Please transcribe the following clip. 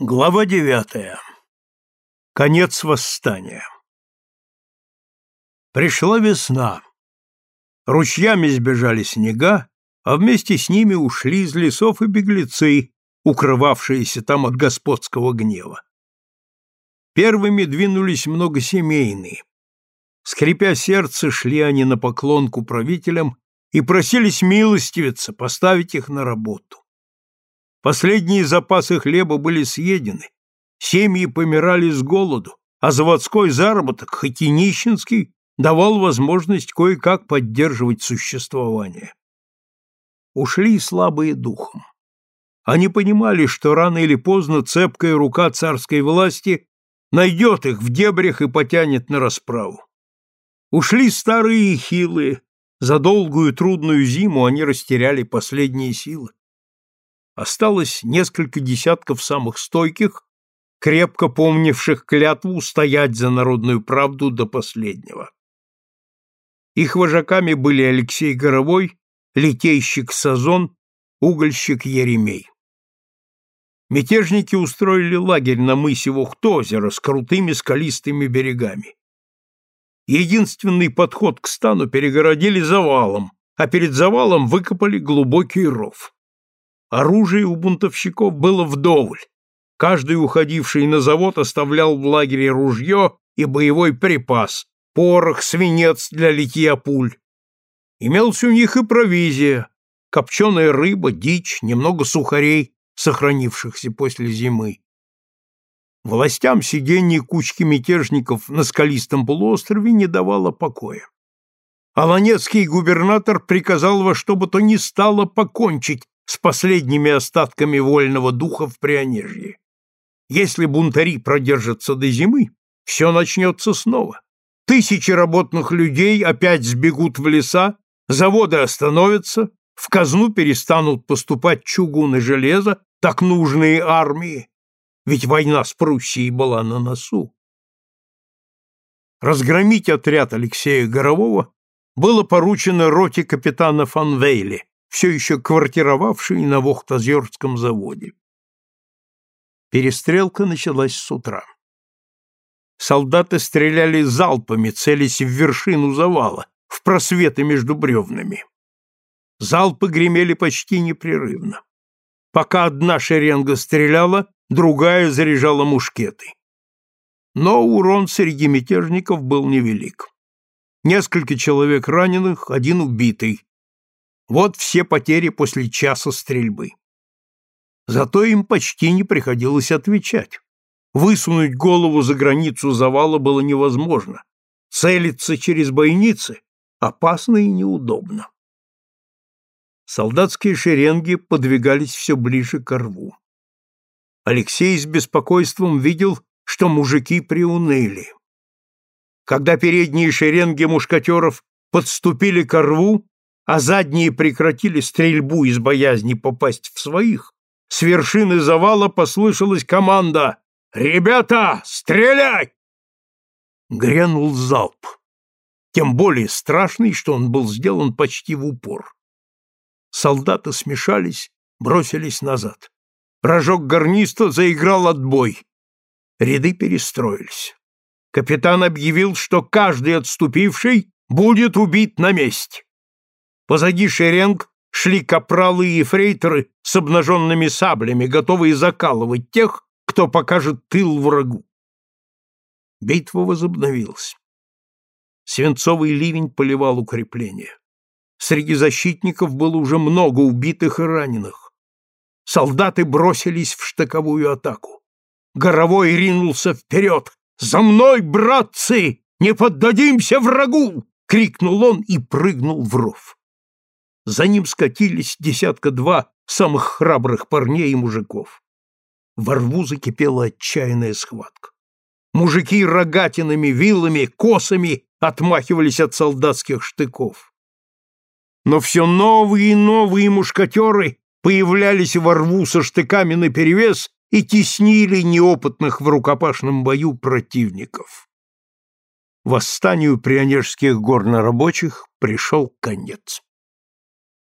Глава девятая. Конец восстания. Пришла весна. Ручьями сбежали снега, а вместе с ними ушли из лесов и беглецы, укрывавшиеся там от господского гнева. Первыми двинулись многосемейные. Скрипя сердце, шли они на поклонку правителям и просились милостивиться, поставить их на работу. Последние запасы хлеба были съедены, семьи помирали с голоду, а заводской заработок, хоть и нищенский, давал возможность кое-как поддерживать существование. Ушли слабые духом. Они понимали, что рано или поздно цепкая рука царской власти найдет их в дебрях и потянет на расправу. Ушли старые и хилые, за долгую трудную зиму они растеряли последние силы. Осталось несколько десятков самых стойких, крепко помнивших клятву стоять за народную правду до последнего. Их вожаками были Алексей Горовой, литейщик Сазон, угольщик Еремей. Мятежники устроили лагерь на мысе Вухтозера с крутыми скалистыми берегами. Единственный подход к стану перегородили завалом, а перед завалом выкопали глубокий ров. Оружие у бунтовщиков было вдоволь. Каждый уходивший на завод оставлял в лагере ружье и боевой припас, порох, свинец для литья пуль. Имелся у них и провизия, копченая рыба, дичь, немного сухарей, сохранившихся после зимы. Властям сиденье кучки мятежников на скалистом полуострове не давало покоя. Аланецкий губернатор приказал во что бы то ни стало покончить с последними остатками вольного духа в Прионежье. Если бунтари продержатся до зимы, все начнется снова. Тысячи работных людей опять сбегут в леса, заводы остановятся, в казну перестанут поступать чугун и железо, так нужные армии, ведь война с Пруссией была на носу. Разгромить отряд Алексея Горового было поручено роте капитана фан Вейли, все еще квартировавший на Вохтозерском заводе. Перестрелка началась с утра. Солдаты стреляли залпами, целясь в вершину завала, в просветы между бревнами. Залпы гремели почти непрерывно. Пока одна шеренга стреляла, другая заряжала мушкеты. Но урон среди мятежников был невелик. Несколько человек раненых, один убитый, вот все потери после часа стрельбы. Зато им почти не приходилось отвечать. Высунуть голову за границу завала было невозможно. Целиться через бойницы опасно и неудобно. Солдатские шеренги подвигались все ближе к рву. Алексей с беспокойством видел, что мужики приуныли. Когда передние шеренги мушкатеров подступили к рву, а задние прекратили стрельбу из боязни попасть в своих, с вершины завала послышалась команда «Ребята, стрелять!» Грянул залп, тем более страшный, что он был сделан почти в упор. Солдаты смешались, бросились назад. Рожок гарниста заиграл отбой. Ряды перестроились. Капитан объявил, что каждый отступивший будет убит на месте. Позади шеренг шли капралы и фрейтеры с обнаженными саблями, готовые закалывать тех, кто покажет тыл врагу. Битва возобновилась. Свинцовый ливень поливал укрепления. Среди защитников было уже много убитых и раненых. Солдаты бросились в штыковую атаку. Горовой ринулся вперед. «За мной, братцы! Не поддадимся врагу!» — крикнул он и прыгнул в ров. За ним скатились десятка-два самых храбрых парней и мужиков. Во рву закипела отчаянная схватка. Мужики рогатинами, вилами, косами отмахивались от солдатских штыков. Но все новые и новые мушкатеры появлялись во рву со штыками наперевес и теснили неопытных в рукопашном бою противников. Восстанию прионежских горнорабочих пришел конец.